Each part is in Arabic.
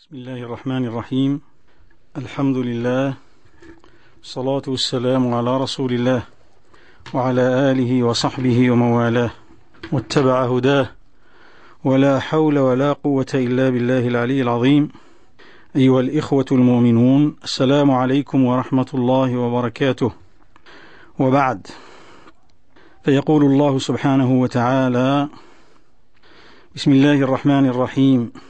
بسم الله الرحمن الرحيم. الحمد لله. الصلاة والسلام على رسول الله وعلى آله وصحبه وموالاه واتبع هداه. ولا حول ولا قوة إلا بالله العلي العظيم. أيها الإخوة المؤمنون السلام عليكم ورحمة الله وبركاته. وبعد فيقول الله سبحانه وتعالى بسم الله الرحمن الرحيم.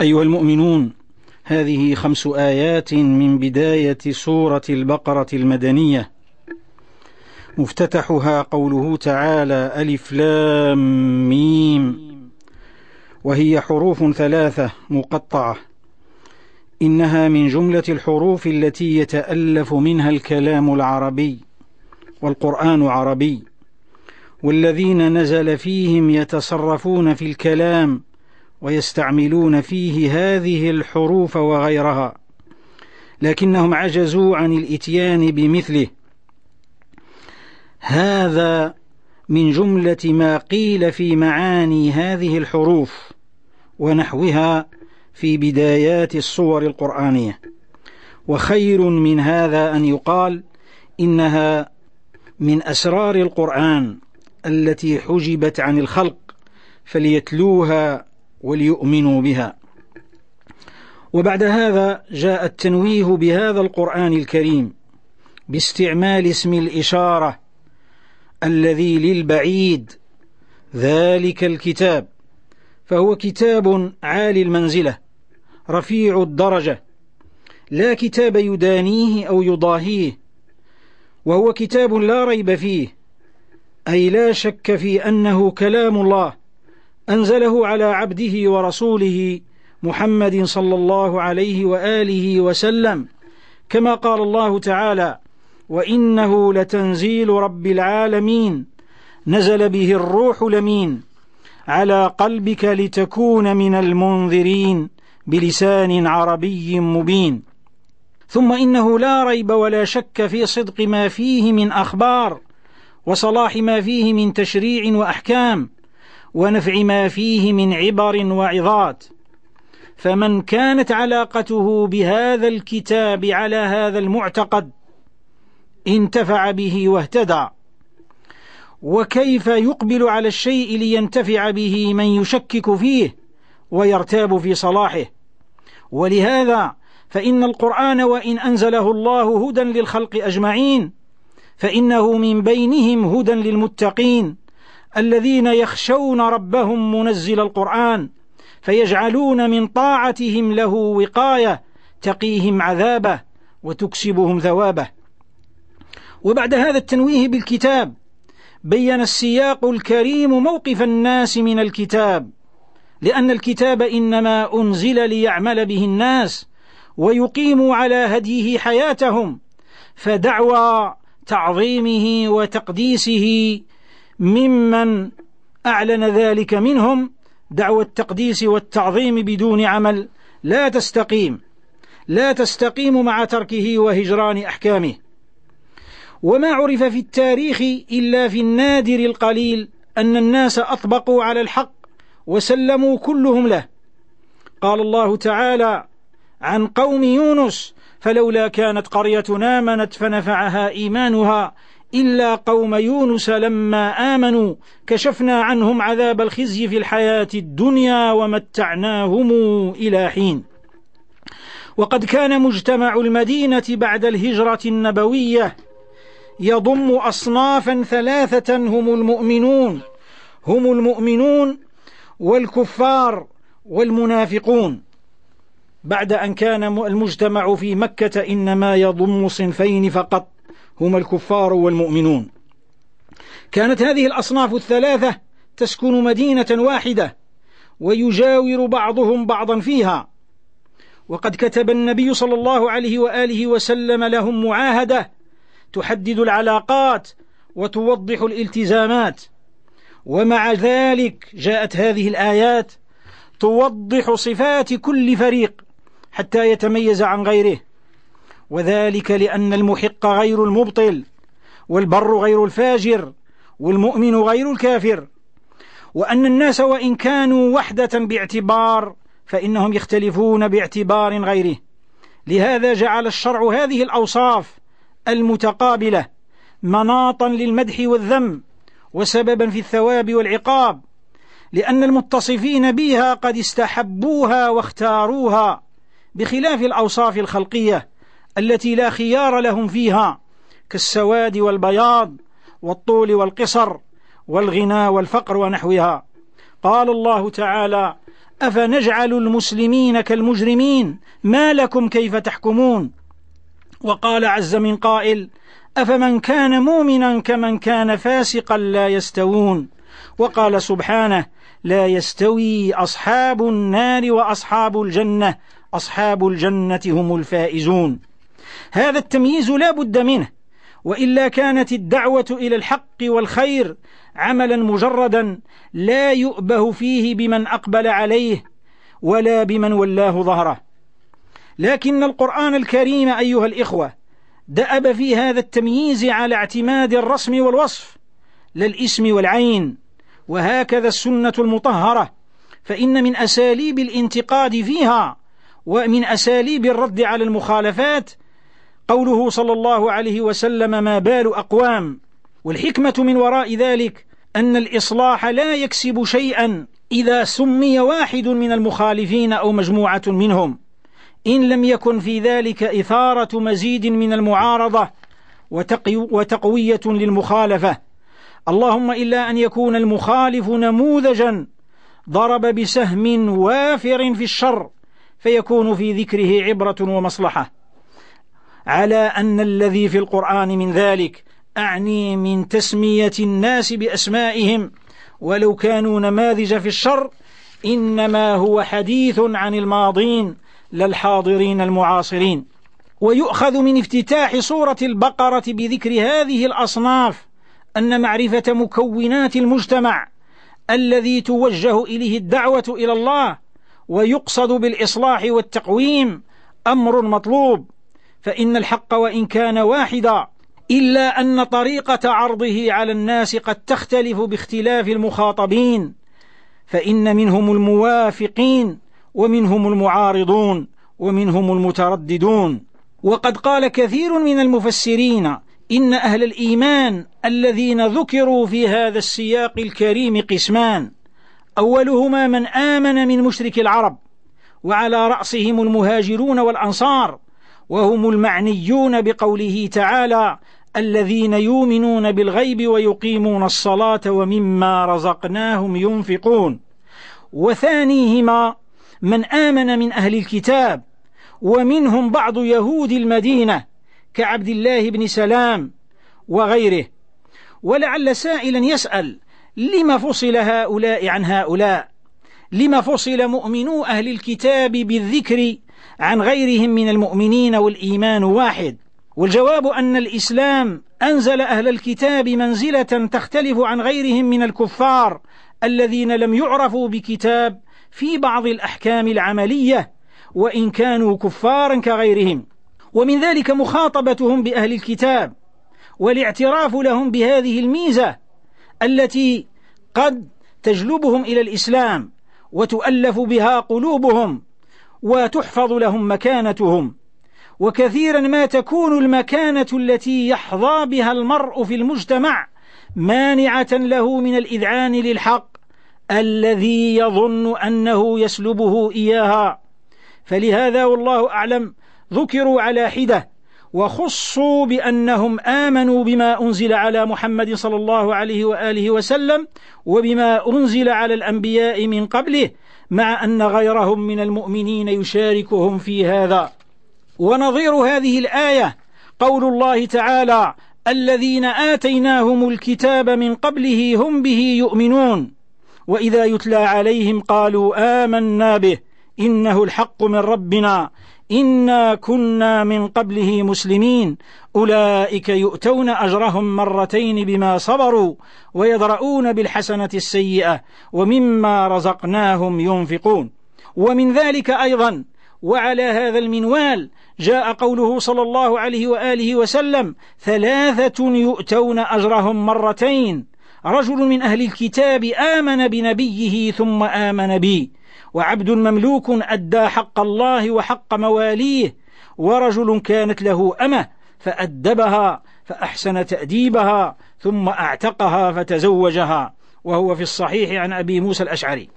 أيها المؤمنون هذه خمس آيات من بداية سورة البقرة المدنية. مفتتحها قوله تعالى ألف لام ميم. وهي حروف ثلاثة مقطعة. إنها من جملة الحروف التي يتألف منها الكلام العربي والقرآن عربي والذين نزل فيهم يتصرفون في الكلام ويستعملون فيه هذه الحروف وغيرها لكنهم عجزوا عن الإتيان بمثله. هذا من جملة ما قيل في معاني هذه الحروف ونحوها في بدايات الصور القرآنية. وخير من هذا أن يقال إنها من أسرار القرآن التي حجبت عن الخلق فليتلوها وليؤمنوا بها. وبعد هذا جاء التنويه بهذا القرآن الكريم باستعمال اسم الإشارة الذي للبعيد ذلك الكتاب. فهو كتاب عالي المنزلة رفيع الدرجة لا كتاب يدانيه أو يضاهيه وهو كتاب لا ريب فيه. أي لا شك في أنه كلام الله. أنزله على عبده ورسوله محمد صلى الله عليه وآله وسلم كما قال الله تعالى وإنه لتنزيل رب العالمين نزل به الروح لمين؟ على قلبك لتكون من المنذرين بلسان عربي مبين. ثم إنه لا ريب ولا شك في صدق ما فيه من أخبار وصلاح ما فيه من تشريع وأحكام ونفع ما فيه من عبر وعظات. فمن كانت علاقته بهذا الكتاب على هذا المعتقد انتفع به واهتدى. وكيف يقبل على الشيء لينتفع به من يشكك فيه ويرتاب في صلاحه؟ ولهذا فإن القرآن وإن أنزله الله هدى للخلق أجمعين فإنه من بينهم هدى للمتقين. الذين يخشون ربهم منزل القرآن فيجعلون من طاعتهم له وقاية تقيهم عذابه وتكسبهم ثوابه. وبعد هذا التنويه بالكتاب بين السياق الكريم موقف الناس من الكتاب لأن الكتاب إنما أنزل ليعمل به الناس ويقيموا على هديه حياتهم فدعوى تعظيمه وتقديسه ممن أعلن ذلك منهم دعوى التقديس والتعظيم بدون عمل لا تستقيم لا تستقيم مع تركه وهجران أحكامه. وما عرف في التاريخ إلا في النادر القليل أن الناس أطبقوا على الحق وسلموا كلهم له. قال الله تعالى عن قوم يونس فلولا كانت قرية آمنت فنفعها إيمانها إلا قوم يونس لما آمنوا كشفنا عنهم عذاب الخزي في الحياة الدنيا ومتعناهم إلى حين. وقد كان مجتمع المدينة بعد الهجرة النبوية يضم أصنافا ثلاثة هم المؤمنون هم المؤمنون والكفار والمنافقون. بعد أن كان المجتمع في مكة إنما يضم صنفين فقط هما الكفار والمؤمنون. كانت هذه الأصناف الثلاثة تسكن مدينة واحدة ويجاور بعضهم بعضا فيها. وقد كتب النبي صلى الله عليه وآله وسلم لهم معاهدة تحدد العلاقات وتوضح الالتزامات. ومع ذلك جاءت هذه الآيات توضح صفات كل فريق حتى يتميز عن غيره. وذلك لأن المحق غير المبطل والبر غير الفاجر والمؤمن غير الكافر. وأن الناس وإن كانوا وحدة باعتبار فإنهم يختلفون باعتبار غيره. لهذا جعل الشرع هذه الأوصاف المتقابلة مناطا للمدح والذم وسببا في الثواب والعقاب لأن المتصفين بها قد استحبوها واختاروها بخلاف الأوصاف الخلقية. التي لا خيار لهم فيها كالسواد والبياض والطول والقصر والغنى والفقر ونحوها. قال الله تعالى أفنجعل المسلمين كالمجرمين؟ ما لكم كيف تحكمون؟ وقال عز من قائل أفمن كان مؤمنا كمن كان فاسقا لا يستوون. وقال سبحانه لا يستوي أصحاب النار وأصحاب الجنة أصحاب الجنة هم الفائزون. هذا التمييز لا بد منه وإلا كانت الدعوة إلى الحق والخير عملا مجردا لا يؤبه فيه بمن أقبل عليه ولا بمن ولاه ظهره. لكن القرآن الكريم أيها الإخوة دأب في هذا التمييز على اعتماد الرسم والوصف لا الاسم والعين وهكذا السنة المطهرة فإن من أساليب الانتقاد فيها ومن أساليب الرد على المخالفات قوله صلى الله عليه وسلم ما بال أقوام والحكمة من وراء ذلك أن الإصلاح لا يكسب شيئا إذا سمي واحد من المخالفين أو مجموعة منهم. إن لم يكن في ذلك إثارة مزيد من المعارضة وتقوية للمخالفة. اللهم إلا أن يكون المخالف نموذجا ضرب بسهم وافر في الشر فيكون في ذكره عبرة ومصلحة. على أن الذي في القرآن من ذلك أعني من تسمية الناس بأسمائهم. ولو كانوا نماذج في الشر إنما هو حديث عن الماضين لا الحاضرين المعاصرين. ويؤخذ من افتتاح سورة البقرة بذكر هذه الأصناف أن معرفة مكونات المجتمع الذي توجه إليه الدعوة إلى الله ويقصد بالإصلاح والتقويم أمر مطلوب. فإن الحق وإن كان واحدا إلا أن طريقة عرضه على الناس قد تختلف باختلاف المخاطبين. فإن منهم الموافقين ومنهم المعارضون ومنهم المترددون. وقد قال كثير من المفسرين إن أهل الإيمان الذين ذكروا في هذا السياق الكريم قسمان. أولهما من آمن من مشرك العرب وعلى رأسهم المهاجرون والأنصار. وهم المعنيون بقوله تعالى الذين يؤمنون بالغيب ويقيمون الصلاة ومما رزقناهم ينفقون. وثانيهما من آمن من أهل الكتاب ومنهم بعض يهود المدينة كعبد الله بن سلام وغيره. ولعل سائلا يسأل لم فصل هؤلاء عن هؤلاء؟ لم فصل مؤمنو أهل الكتاب بالذكر عن غيرهم من المؤمنين والإيمان واحد. والجواب أن الإسلام أنزل أهل الكتاب منزلة تختلف عن غيرهم من الكفار الذين لم يعرفوا بكتاب في بعض الأحكام العملية وإن كانوا كفارا كغيرهم. ومن ذلك مخاطبتهم بأهل الكتاب والاعتراف لهم بهذه الميزة التي قد تجلبهم إلى الإسلام وتؤلف بها قلوبهم. وتحفظ لهم مكانتهم. وكثيرا ما تكون المكانة التي يحظى بها المرء في المجتمع مانعة له من الإذعان للحق الذي يظن أنه يسلبه إياها. فلهذا والله أعلم ذكروا على حدة وخصوا بأنهم آمنوا بما أنزل على محمد صلى الله عليه وآله وسلم وبما أنزل على الأنبياء من قبله مع أن غيرهم من المؤمنين يشاركهم في هذا. ونظير هذه الآية قول الله تعالى الذين آتيناهم الكتاب من قبله هم به يؤمنون. وإذا يتلى عليهم قالوا آمنا به إنه الحق من ربنا. إنا كنا من قبله مسلمين أولئك يؤتون أجرهم مرتين بما صبروا ويدرؤون بالحسنة السيئة ومما رزقناهم ينفقون. ومن ذلك أيضا وعلى هذا المنوال جاء قوله صلى الله عليه وآله وسلم ثلاثة يؤتون أجرهم مرتين. رجل من أهل الكتاب آمن بنبيه ثم آمن بي وعبد مملوك أدى حق الله وحق مواليه ورجل كانت له أمة فأدبها فأحسن تأديبها ثم أعتقها فتزوجها وهو في الصحيح عن أبي موسى الأشعري.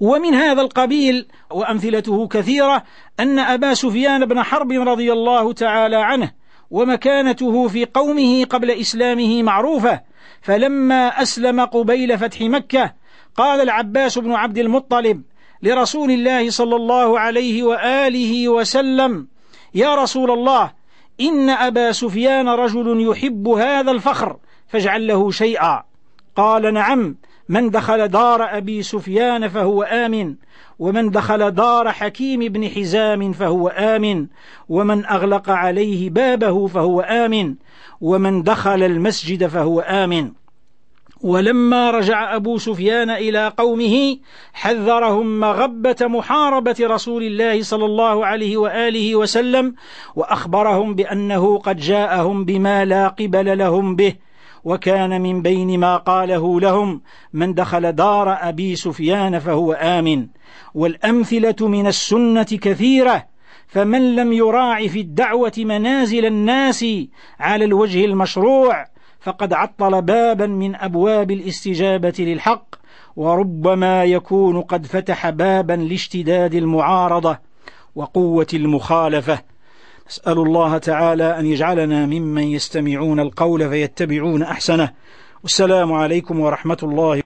ومن هذا القبيل وأمثلته كثيرة أن أبا سفيان بن حرب رضي الله تعالى عنه ومكانته في قومه قبل إسلامه معروفة فلما أسلم قبيل فتح مكة قال العباس بن عبد المطلب لرسول الله صلى الله عليه وآله وسلم يا رسول الله إن أبا سفيان رجل يحب هذا الفخر فاجعل له شيئا. قال نعم من دخل دار أبي سفيان فهو آمن ومن دخل دار حكيم بن حزام فهو آمن ومن أغلق عليه بابه فهو آمن ومن دخل المسجد فهو آمن. ولما رجع أبو سفيان إلى قومه حذرهم مغبة محاربة رسول الله صلى الله عليه وآله وسلم وأخبرهم بأنه قد جاءهم بما لا قبل لهم به وكان من بين ما قاله لهم من دخل دار أبي سفيان فهو آمن. والأمثلة من السنة كثيرة فمن لم يراع في الدعوة منازل الناس على الوجه المشروع فقد عطل بابا من أبواب الاستجابة للحق وربما يكون قد فتح بابا لاشتداد المعارضة وقوة المخالفة. نسأل الله تعالى أن يجعلنا ممن يستمعون القول فيتبعون أحسنه. والسلام عليكم ورحمة الله